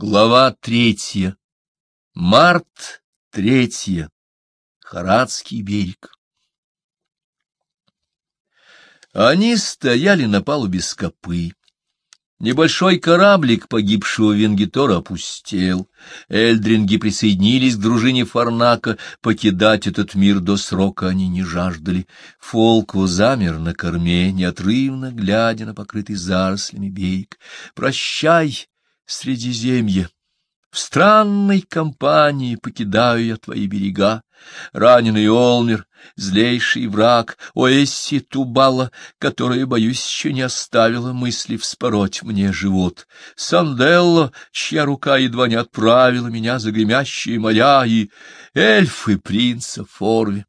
Глава третья. Март третья. Харадский берег. Они стояли на палубе скопы. Небольшой кораблик погибшего Венгитора опустел. Эльдринги присоединились к дружине Фарнака. Покидать этот мир до срока они не жаждали. Фолкво замер на корме, неотрывно глядя на покрытый зарослями берег. «Прощай!» Средиземье. В странной компании покидаю я твои берега. Раненый Олмер, злейший враг, Оэсси Тубала, которая, боюсь, еще не оставила мысли вспороть мне живот. Санделло, чья рука едва не отправила меня за гремящие моря, и эльфы принца Форви.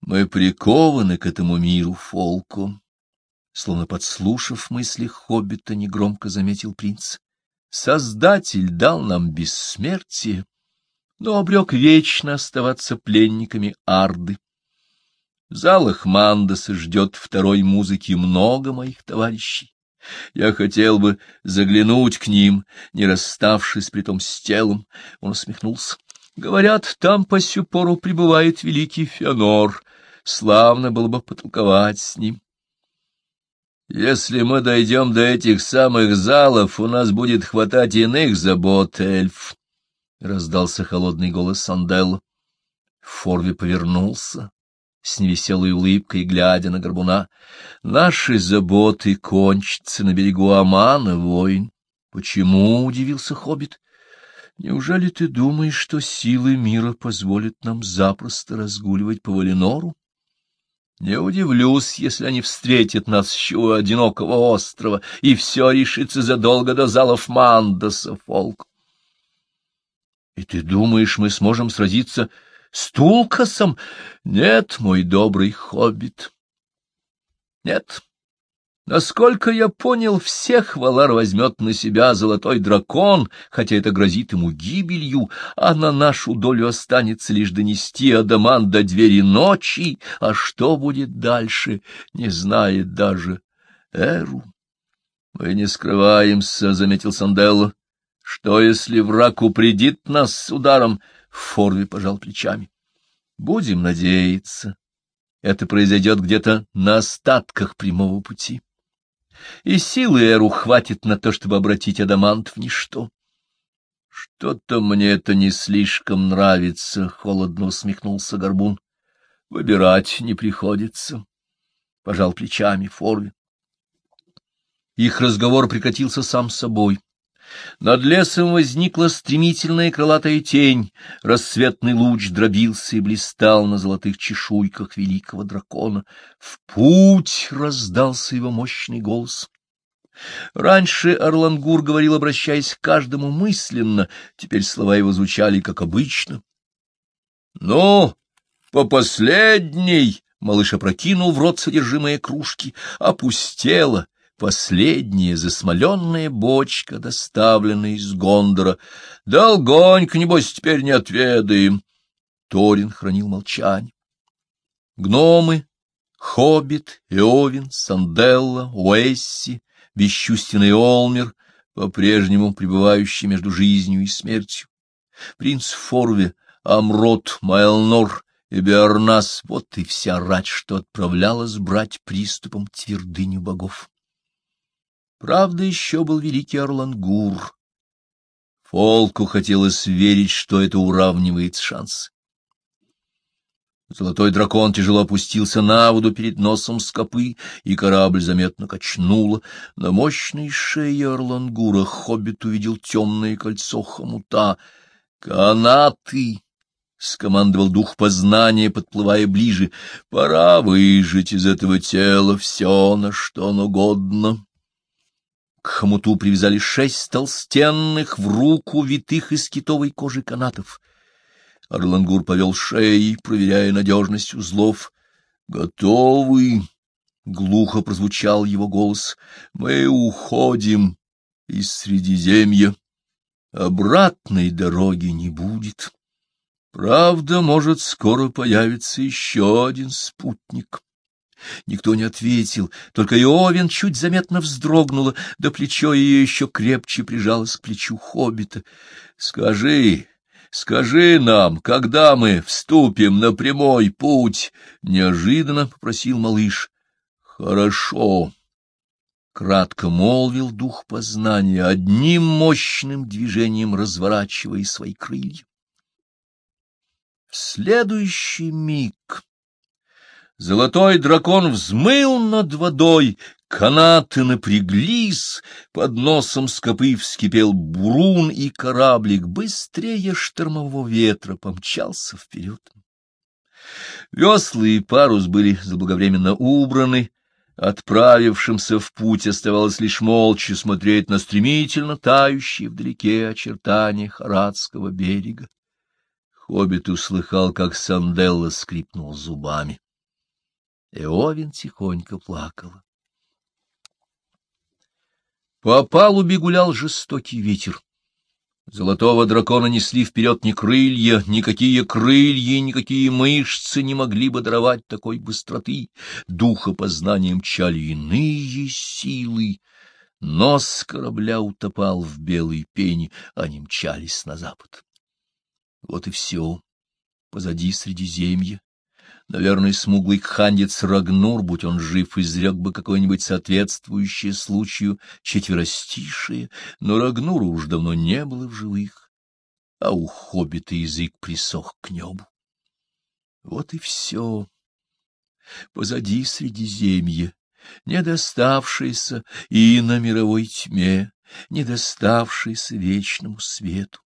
Мы прикованы к этому миру фолком. Словно подслушав мысли хоббита, негромко заметил принц. Создатель дал нам бессмертие, но обрек вечно оставаться пленниками Арды. В залах Мандаса ждет второй музыки много моих товарищей. Я хотел бы заглянуть к ним, не расставшись притом с телом. Он усмехнулся. Говорят, там по сю пору пребывает великий Феонор. Славно было бы потолковать с ним. Если мы дойдем до этих самых залов, у нас будет хватать иных забот, эльф, — раздался холодный голос Санделла. Форви повернулся с невеселой улыбкой, глядя на горбуна. — Наши заботы кончатся на берегу Амана, воин. — Почему? — удивился хоббит. — Неужели ты думаешь, что силы мира позволят нам запросто разгуливать по Валенору? Не удивлюсь, если они встретят нас еще у одинокого острова, и все решится задолго до залов Мандаса, Фолк. — И ты думаешь, мы сможем сразиться с Тулкасом? Нет, мой добрый хоббит. Нет. Насколько я понял, всех Валар возьмет на себя золотой дракон, хотя это грозит ему гибелью, а на нашу долю останется лишь донести Адаман до двери ночи, а что будет дальше, не знает даже Эру. — Мы не скрываемся, — заметил Санделло. — Что, если враг упредит нас с ударом? Форви пожал плечами. — Будем надеяться. Это произойдет где-то на остатках прямого пути и силы Эру хватит на то, чтобы обратить Адамант в ничто. — Что-то мне это не слишком нравится, — холодно усмехнулся Горбун. — Выбирать не приходится, — пожал плечами Форви. Их разговор прекратился сам собой. Над лесом возникла стремительная крылатая тень, рассветный луч дробился и блистал на золотых чешуйках великого дракона. В путь раздался его мощный голос. Раньше Орлангур говорил, обращаясь к каждому мысленно, теперь слова его звучали, как обычно. — Ну, по последней! — малыш опрокинул в рот содержимое кружки, опустела, Последняя засмоленная бочка, доставленная из Гондора. Долгонько, небось, теперь не отведаем. Торин хранил молчание. Гномы, Хоббит, Эовин, Санделла, Уэсси, бесчувственный Олмер, по-прежнему пребывающий между жизнью и смертью. Принц Форве, Амрот, Майлнор и Биарнас — вот и вся рать, что отправлялась брать приступом твердыню богов. Правда, еще был великий Орлангур. Фолку хотелось верить, что это уравнивает шанс. Золотой дракон тяжело опустился на воду перед носом скопы, и корабль заметно качнуло. На мощной шее Орлангура хоббит увидел темное кольцо хомута. «Канаты!» — скомандовал дух познания, подплывая ближе. «Пора выжить из этого тела все, на что оно годно». К хомуту привязали шесть толстенных в руку витых из китовой кожи канатов. Орлангур повел шеей, проверяя надежность узлов. «Готовы!» — глухо прозвучал его голос. «Мы уходим из Средиземья. Обратной дороги не будет. Правда, может, скоро появится еще один спутник. Никто не ответил, только Иовин чуть заметно вздрогнула, да плечо ее еще крепче прижалось к плечу хоббита. — Скажи, скажи нам, когда мы вступим на прямой путь? — неожиданно попросил малыш. — Хорошо. Кратко молвил дух познания, одним мощным движением разворачивая свои крылья. В следующий миг золотой дракон взмыл над водой, канаты напряглись, под носом скопы вскипел бурун, и кораблик быстрее штормового ветра помчался вперед. Весла и парус были заблаговременно убраны, Отправившимся в путь оставалось лишь молча смотреть на стремительно тающие вдалеке очертания Харадского берега. Хоббит услыхал, как Санделла скрипнул зубами. Эовин тихонько плакала. По палубе гулял жестокий ветер. Золотого дракона несли вперед не крылья, никакие крылья, никакие мышцы не могли бы даровать такой быстроты. Духа познанием мчали иные силы. Нос корабля утопал в белой пене, они мчались на запад. Вот и все. Позади Средиземье, Наверное, смуглый кхандец Рагнур, будь он жив, изрек бы какое-нибудь соответствующее случаю четверостишее, но Рагнуру уж давно не было в живых, а у хоббита язык присох к небу. Вот и все. Позади Средиземье, не доставшееся и на мировой тьме, не доставшееся вечному свету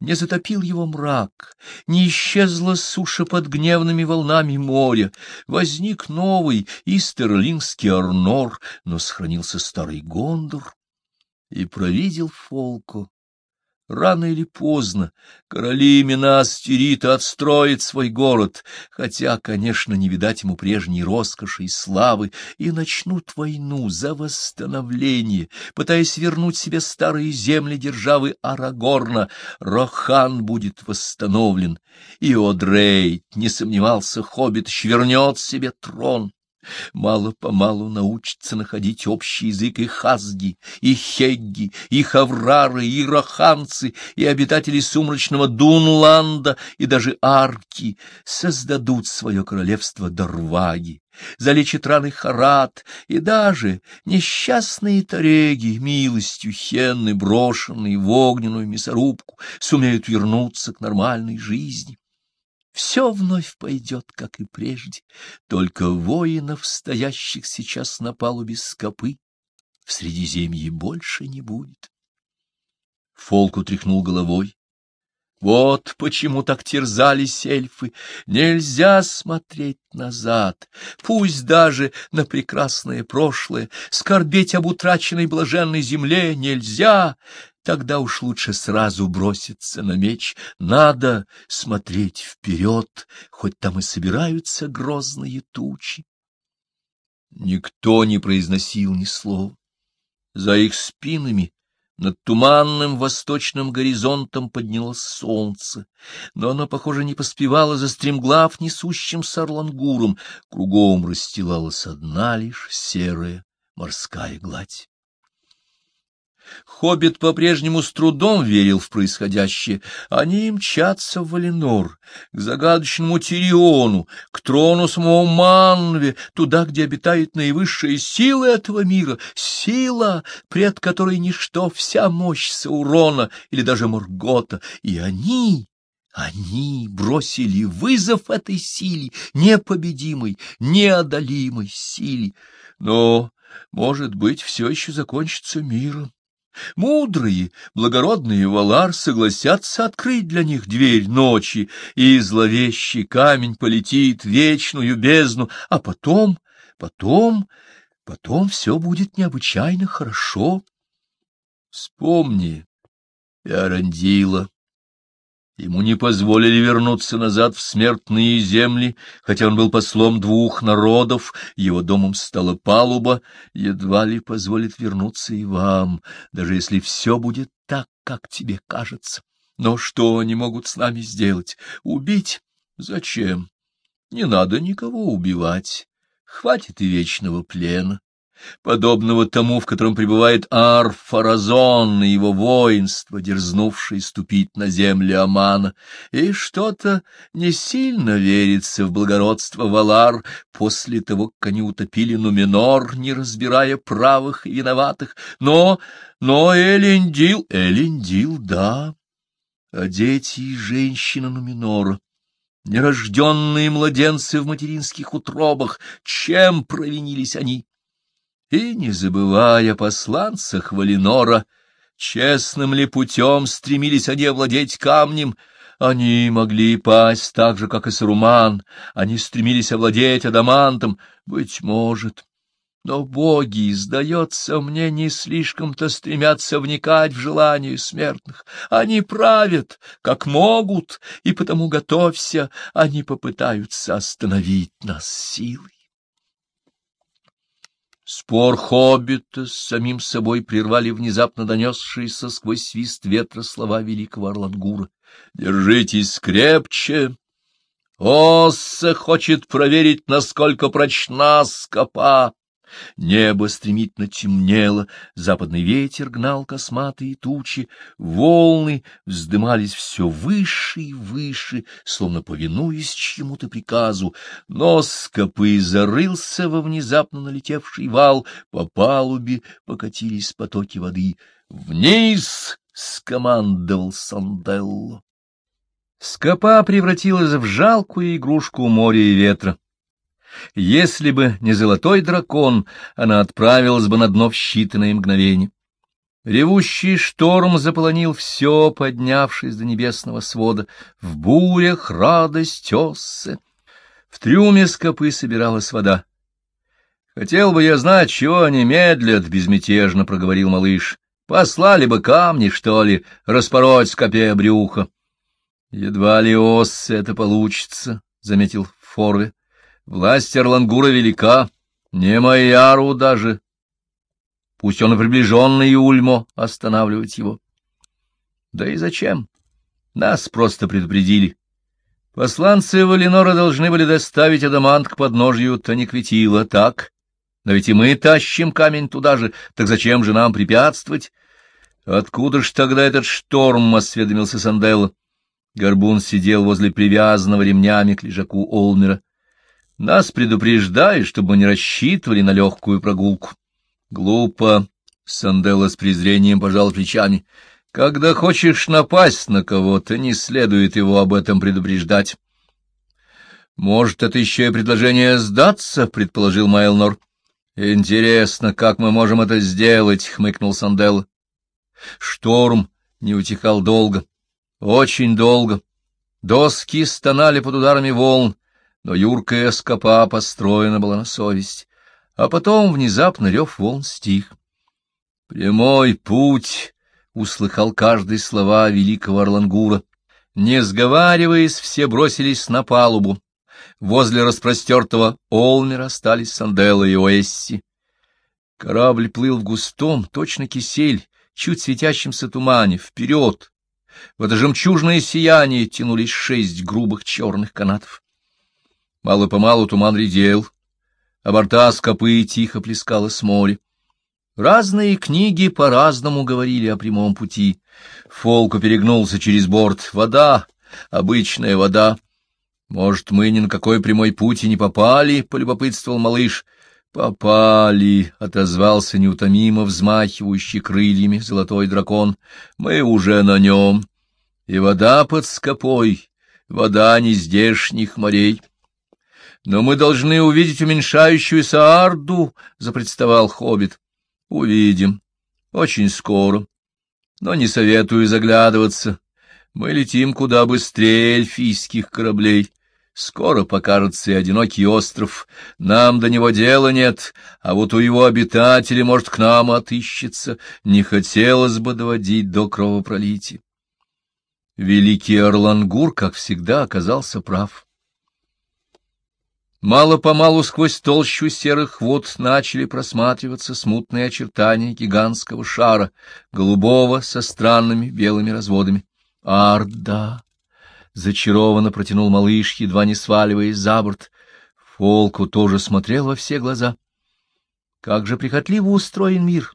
не затопил его мрак, не исчезла суша под гневными волнами моря, возник новый истерлингский Арнор, но сохранился старый Гондор, и провидел Фолку Рано или поздно короли имена Астерита отстроят свой город, хотя, конечно, не видать ему прежней роскоши и славы, и начнут войну за восстановление, пытаясь вернуть себе старые земли державы Арагорна. Рохан будет восстановлен, и Одрей, не сомневался, хоббит, вернет себе трон. Мало-помалу научится находить общий язык и хазги, и хегги, и хаврары, и раханцы, и обитатели сумрачного Дунланда, и даже арки. Создадут свое королевство Дарваги, залечат раны Харат, и даже несчастные тареги, милостью Хенны, брошенные в огненную мясорубку, сумеют вернуться к нормальной жизни все вновь пойдет, как и прежде, только воинов, стоящих сейчас на палубе скопы, в Средиземье больше не будет. Фолк утряхнул головой. Вот почему так терзались эльфы. Нельзя смотреть назад, пусть даже на прекрасное прошлое, скорбеть об утраченной блаженной земле нельзя. Тогда уж лучше сразу броситься на меч. Надо смотреть вперед, хоть там и собираются грозные тучи. Никто не произносил ни слова. За их спинами над туманным восточным горизонтом поднялось солнце, но оно, похоже, не поспевало за стремглав несущим с орлангуром, кругом расстилалась одна лишь серая морская гладь. Хоббит по-прежнему с трудом верил в происходящее. Они мчатся в Валенор, к загадочному Тириону, к трону самого Манве, туда, где обитают наивысшие силы этого мира, сила, пред которой ничто, вся мощь Саурона или даже Моргота, и они... Они бросили вызов этой силе, непобедимой, неодолимой силе. Но, может быть, все еще закончится миром. Мудрые, благородные Валар согласятся открыть для них дверь ночи, и зловещий камень полетит в вечную бездну, а потом, потом, потом все будет необычайно хорошо. Вспомни, Иорандила, Ему не позволили вернуться назад в смертные земли, хотя он был послом двух народов, его домом стала палуба, едва ли позволит вернуться и вам, даже если все будет так, как тебе кажется. Но что они могут с нами сделать? Убить? Зачем? Не надо никого убивать. хватит и вечного плена подобного тому, в котором пребывает Арфаразон и его воинство, дерзнувшие ступить на землю Амана, и что-то не сильно верится в благородство Валар после того, как они утопили Нуменор, не разбирая правых и виноватых, но, но Элендил, Элендил, да, а дети и женщина Нуменора, нерожденные младенцы в материнских утробах, чем провинились они? И, не забывая о посланцах Валинора, честным ли путем стремились они овладеть камнем, они могли пасть так же, как и Саруман, они стремились овладеть адамантом, быть может. Но боги, сдается мне, не слишком-то стремятся вникать в желания смертных. Они правят, как могут, и потому готовься, они попытаются остановить нас силой. Спор хоббита с самим собой прервали внезапно донесшиеся сквозь свист ветра слова великого Орлангура. «Держитесь крепче! Осса хочет проверить, насколько прочна скопа!» Небо стремительно темнело, западный ветер гнал косматые тучи, волны вздымались все выше и выше, словно повинуясь чьему-то приказу. Нос скопы зарылся во внезапно налетевший вал, по палубе покатились потоки воды. «Вниз!» — скомандовал Санделло. Скопа превратилась в жалкую игрушку моря и ветра. Если бы не золотой дракон, она отправилась бы на дно в считанные мгновения. Ревущий шторм заполонил все, поднявшись до небесного свода. В бурях радость Оссы. В трюме скопы собиралась вода. — Хотел бы я знать, чего они медлят, — безмятежно проговорил малыш. — Послали бы камни, что ли, распороть скопе брюха. — Едва ли Оссы это получится, — заметил Форве. Власть Эрлангура велика, не Майяру даже. Пусть он приближенный Ульмо останавливать его. Да и зачем? Нас просто предупредили. Посланцы Валинора должны были доставить адамант к подножью Таникветила, так? Но ведь и мы тащим камень туда же, так зачем же нам препятствовать? Откуда ж тогда этот шторм, — осведомился Санделло. Горбун сидел возле привязанного ремнями к лежаку Олмера. Нас предупреждают, чтобы мы не рассчитывали на легкую прогулку. Глупо, — Санделла с презрением пожал плечами. Когда хочешь напасть на кого-то, не следует его об этом предупреждать. Может, это еще и предложение сдаться, — предположил Майлнор. Интересно, как мы можем это сделать, — хмыкнул Санделла. Шторм не утихал долго, очень долго. Доски стонали под ударами волн, но юркая скопа построена была на совесть, а потом внезапно рев волн стих. «Прямой путь!» — услыхал каждый слова великого Орлангура. Не сговариваясь, все бросились на палубу. Возле распростертого Олмера остались Санделла и Оэсси. Корабль плыл в густом, точно кисель, чуть светящемся тумане, вперед. В это жемчужное сияние тянулись шесть грубых черных канатов. Мало-помалу туман редел, а борта скопы тихо плескалось море. Разные книги по-разному говорили о прямом пути. Фолку перегнулся через борт. Вода, обычная вода. Может, мы ни на какой прямой путь и не попали, — полюбопытствовал малыш. Попали, — отозвался неутомимо взмахивающий крыльями золотой дракон. Мы уже на нем. И вода под скопой, вода нездешних морей. Но мы должны увидеть уменьшающуюся Арду, — запредставал хоббит. — Увидим. Очень скоро. Но не советую заглядываться. Мы летим куда быстрее эльфийских кораблей. Скоро покажется и одинокий остров. Нам до него дела нет, а вот у его обитателей, может, к нам отыщется. Не хотелось бы доводить до кровопролития. Великий Орлангур, как всегда, оказался прав. Мало-помалу сквозь толщу серых вод начали просматриваться смутные очертания гигантского шара, голубого со странными белыми разводами. «Арда!» — зачарованно протянул малыш, едва не сваливаясь за борт. Фолку тоже смотрел во все глаза. Как же прихотливо устроен мир!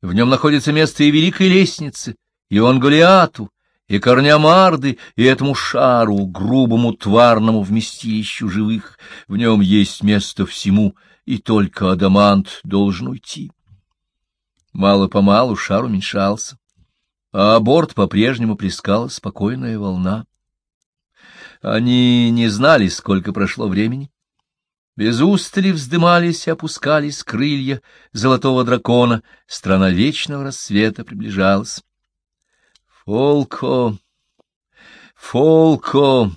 В нем находится место и великой лестницы, и он Голиату, и корням Арды, и этому шару, грубому тварному вместилищу живых. В нем есть место всему, и только адамант должен уйти. Мало-помалу шар уменьшался, а борт по-прежнему плескала спокойная волна. Они не знали, сколько прошло времени. Без устали вздымались и опускались крылья золотого дракона, страна вечного рассвета приближалась. Фолко, Фолко,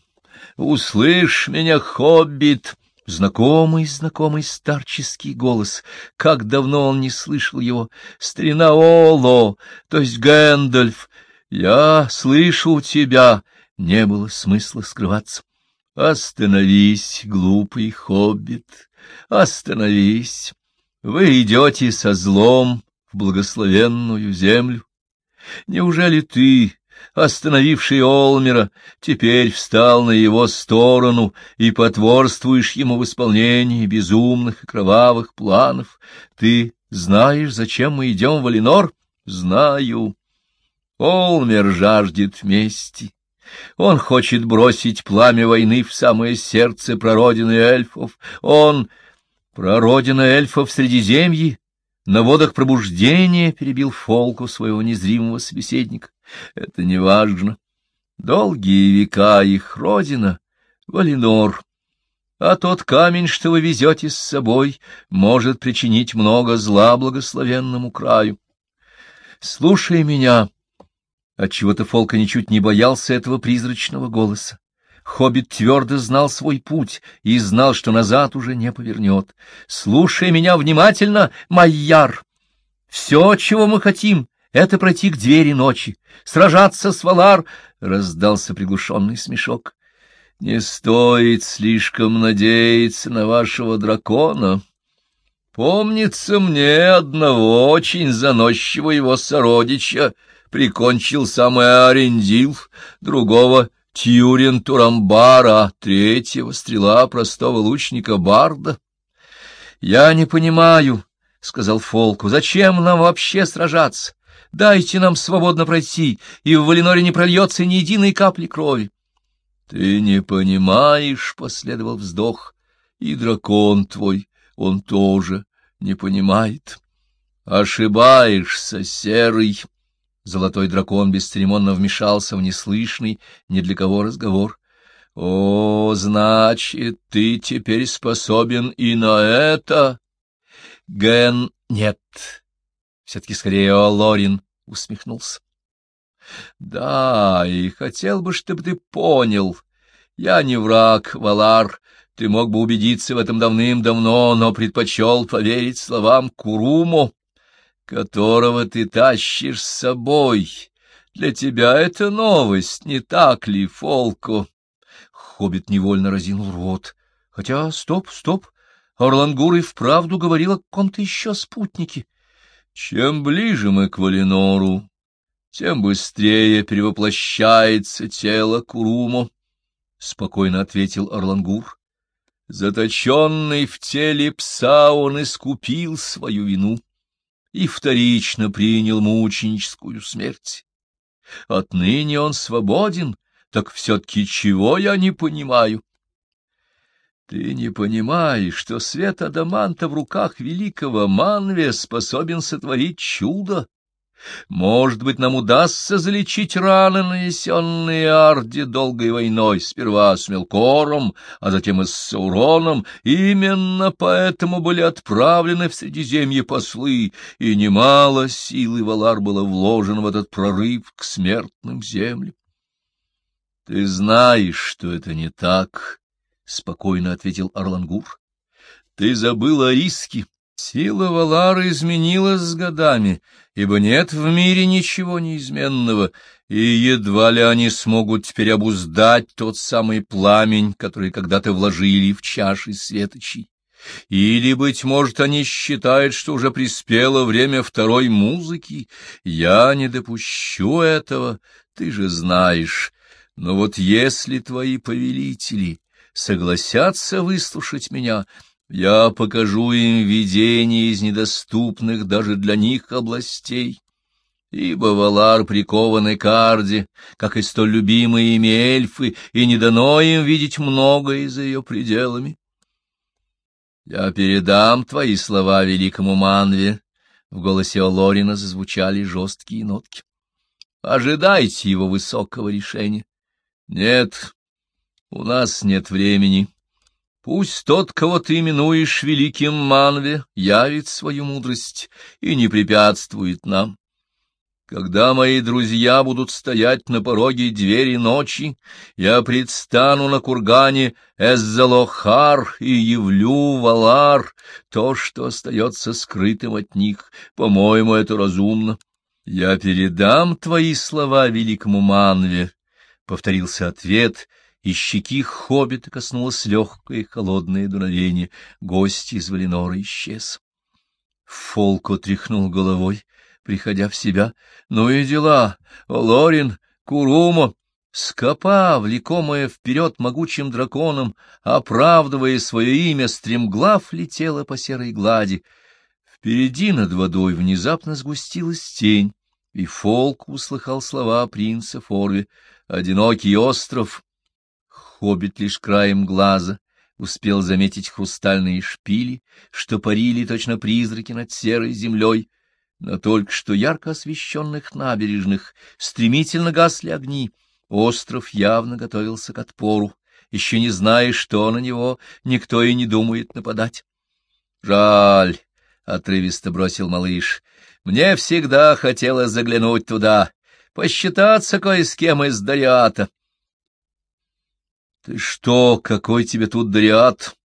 услышь меня, хоббит! Знакомый, знакомый старческий голос. Как давно он не слышал его. Старина Оло, то есть Гэндальф. Я слышу тебя. Не было смысла скрываться. Остановись, глупый хоббит, остановись. Вы идете со злом в благословенную землю. Неужели ты, остановивший Олмера, теперь встал на его сторону и потворствуешь ему в исполнении безумных и кровавых планов? Ты знаешь, зачем мы идем в Алинор? Знаю. Олмер жаждет мести. Он хочет бросить пламя войны в самое сердце прародины эльфов. Он... Прародина эльфов Средиземье на водах пробуждения перебил Фолку своего незримого собеседника. Это не важно. Долгие века их родина — Валинор. А тот камень, что вы везете с собой, может причинить много зла благословенному краю. Слушай меня. Отчего-то Фолка ничуть не боялся этого призрачного голоса. Хоббит твердо знал свой путь и знал, что назад уже не повернет. «Слушай меня внимательно, Майяр! Все, чего мы хотим, — это пройти к двери ночи, сражаться с Валар!» — раздался приглушенный смешок. «Не стоит слишком надеяться на вашего дракона. Помнится мне одного очень заносчивого его сородича, прикончил самый Арендил, другого Тьюрин Турамбара, третьего стрела простого лучника Барда. — Я не понимаю, — сказал Фолку, — зачем нам вообще сражаться? Дайте нам свободно пройти, и в Валиноре не прольется ни единой капли крови. — Ты не понимаешь, — последовал вздох, — и дракон твой, он тоже не понимает. Ошибаешься, серый. Золотой дракон бесцеремонно вмешался в неслышный ни для кого разговор. — О, значит, ты теперь способен и на это? — Ген, нет. Все-таки скорее Лорин усмехнулся. — Да, и хотел бы, чтобы ты понял. Я не враг, Валар. Ты мог бы убедиться в этом давным-давно, но предпочел поверить словам Куруму которого ты тащишь с собой. Для тебя это новость, не так ли, Фолко? Хоббит невольно разинул рот. Хотя, стоп, стоп, Орлангур и вправду говорил о каком-то еще спутнике. Чем ближе мы к Валинору, тем быстрее перевоплощается тело Куруму, — спокойно ответил Орлангур. Заточенный в теле пса он искупил свою вину и вторично принял мученическую смерть. Отныне он свободен, так все-таки чего я не понимаю? Ты не понимаешь, что свет Адаманта в руках великого Манве способен сотворить чудо? Может быть, нам удастся залечить раны, нанесенные Арде долгой войной, сперва с Мелкором, а затем и с Сауроном. Именно поэтому были отправлены в Средиземье послы, и немало силы Валар было вложено в этот прорыв к смертным землям. — Ты знаешь, что это не так, — спокойно ответил Орлангур. — Ты забыл о риске. Сила Валара изменилась с годами, ибо нет в мире ничего неизменного, и едва ли они смогут теперь обуздать тот самый пламень, который когда-то вложили в чаши светочей. Или, быть может, они считают, что уже приспело время второй музыки. Я не допущу этого, ты же знаешь. Но вот если твои повелители согласятся выслушать меня, я покажу им видение из недоступных даже для них областей. Ибо Валар прикованы к Арде, как и столь любимые ими эльфы, и не дано им видеть многое за ее пределами. Я передам твои слова великому Манве. В голосе Олорина зазвучали жесткие нотки. Ожидайте его высокого решения. Нет, у нас нет времени. Пусть тот, кого ты именуешь великим Манве, явит свою мудрость и не препятствует нам. Когда мои друзья будут стоять на пороге двери ночи, я предстану на кургане Эззалохар и явлю Валар то, что остается скрытым от них. По-моему, это разумно. Я передам твои слова великому Манве, — повторился ответ, и щеки хоббита коснулось легкое холодное дуновение. Гость из Валенора исчез. Фолко тряхнул головой приходя в себя. Ну и дела. Лорин, Курумо, скопа, влекомая вперед могучим драконом, оправдывая свое имя, стремглав летела по серой глади. Впереди над водой внезапно сгустилась тень, и Фолк услыхал слова принца Форви. «Одинокий остров». Хоббит лишь краем глаза успел заметить хрустальные шпили, что парили точно призраки над серой землей, на только что ярко освещенных набережных стремительно гасли огни. Остров явно готовился к отпору. Еще не зная, что на него, никто и не думает нападать. — Жаль, — отрывисто бросил малыш, — мне всегда хотелось заглянуть туда, посчитаться кое с кем из Дариата. — Ты что, какой тебе тут Дариат?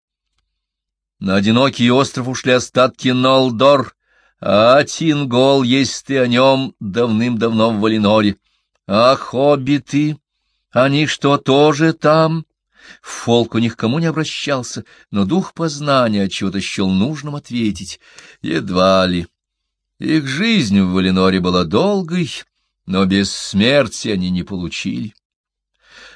На одинокий остров ушли остатки Нолдор, а Тингол, есть ты о нем давным-давно в Валиноре. А хоббиты, они что, тоже там? Фолк у них кому не обращался, но дух познания отчего-то счел нужным ответить. Едва ли. Их жизнь в Валиноре была долгой, но без смерти они не получили.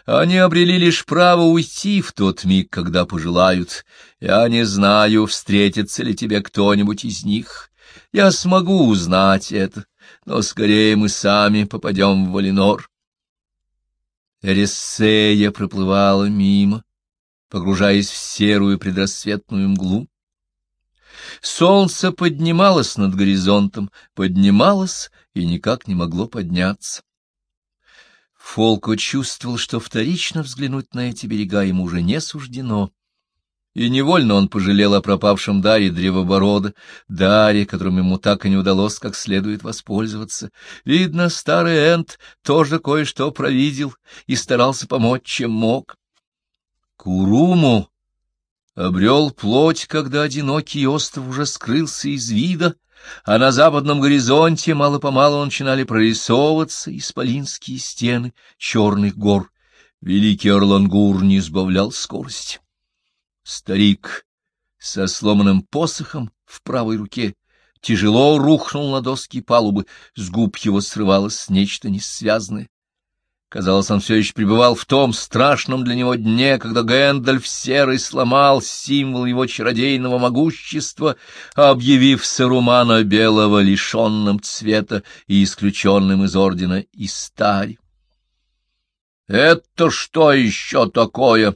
Они обрели лишь право уйти в тот миг, когда пожелают. Я не знаю, встретится ли тебе кто-нибудь из них. Я смогу узнать это, но скорее мы сами попадем в Валинор. Эрисея проплывала мимо, погружаясь в серую предрассветную мглу. Солнце поднималось над горизонтом, поднималось и никак не могло подняться. Фолко чувствовал, что вторично взглянуть на эти берега ему уже не суждено и невольно он пожалел о пропавшем даре древоборода, даре, которым ему так и не удалось как следует воспользоваться. Видно, старый Энт тоже кое-что провидел и старался помочь, чем мог. Куруму обрел плоть, когда одинокий остров уже скрылся из вида, а на западном горизонте мало-помалу начинали прорисовываться исполинские стены черных гор. Великий Орлангур не сбавлял скорости. Старик со сломанным посохом в правой руке тяжело рухнул на доски палубы, с губ его срывалось нечто несвязное. Казалось, он все еще пребывал в том страшном для него дне, когда Гэндальф Серый сломал символ его чародейного могущества, объявив Сарумана Белого лишенным цвета и исключенным из ордена Истари. — Это что еще такое?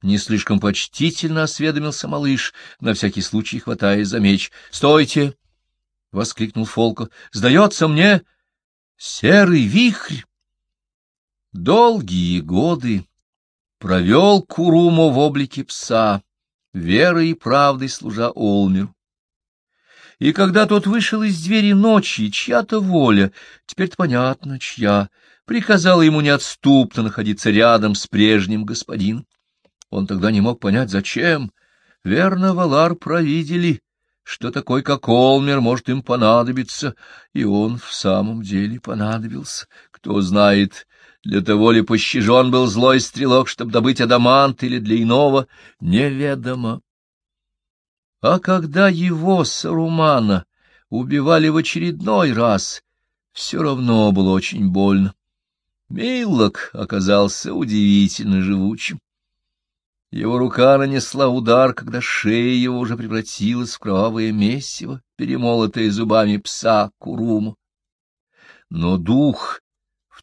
Не слишком почтительно осведомился малыш, на всякий случай хватая за меч. — Стойте! — воскликнул Фолко. — Сдается мне серый вихрь. Долгие годы провел Куруму в облике пса, верой и правдой служа Олмеру. И когда тот вышел из двери ночи, чья-то воля, теперь понятно, чья, приказала ему неотступно находиться рядом с прежним господином. Он тогда не мог понять, зачем. Верно, Валар провидели, что такой, как Олмер, может им понадобиться, и он в самом деле понадобился. Кто знает, для того ли пощажен был злой стрелок, чтобы добыть адамант, или для иного, неведомо. А когда его, Сарумана, убивали в очередной раз, все равно было очень больно. Милок оказался удивительно живучим. Его рука нанесла удар, когда шея его уже превратилась в кровавое месиво, перемолотое зубами пса Куруму. Но дух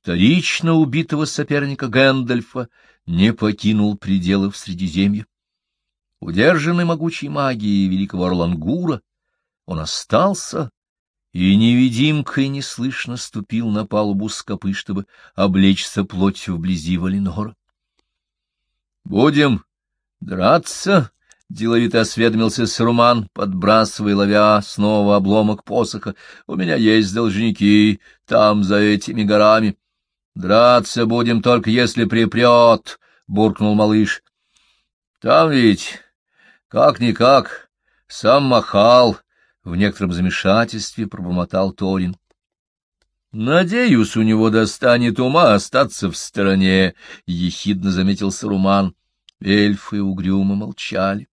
вторично убитого соперника Гэндальфа не покинул пределов Средиземья. Удержанный могучей магией великого Орлангура, он остался и невидимкой неслышно ступил на палубу скопы, чтобы облечься плотью вблизи Валенора. — Будем драться? — деловито осведомился Саруман, подбрасывая, ловя снова обломок посоха. — У меня есть должники там, за этими горами. — Драться будем только если припрет, — буркнул малыш. — Там ведь как-никак сам махал, — в некотором замешательстве пробормотал Торин. — Надеюсь, у него достанет ума остаться в стороне, — ехидно заметил Саруман. Эльфы угрюмо молчали.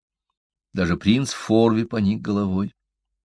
Даже принц Форви поник головой.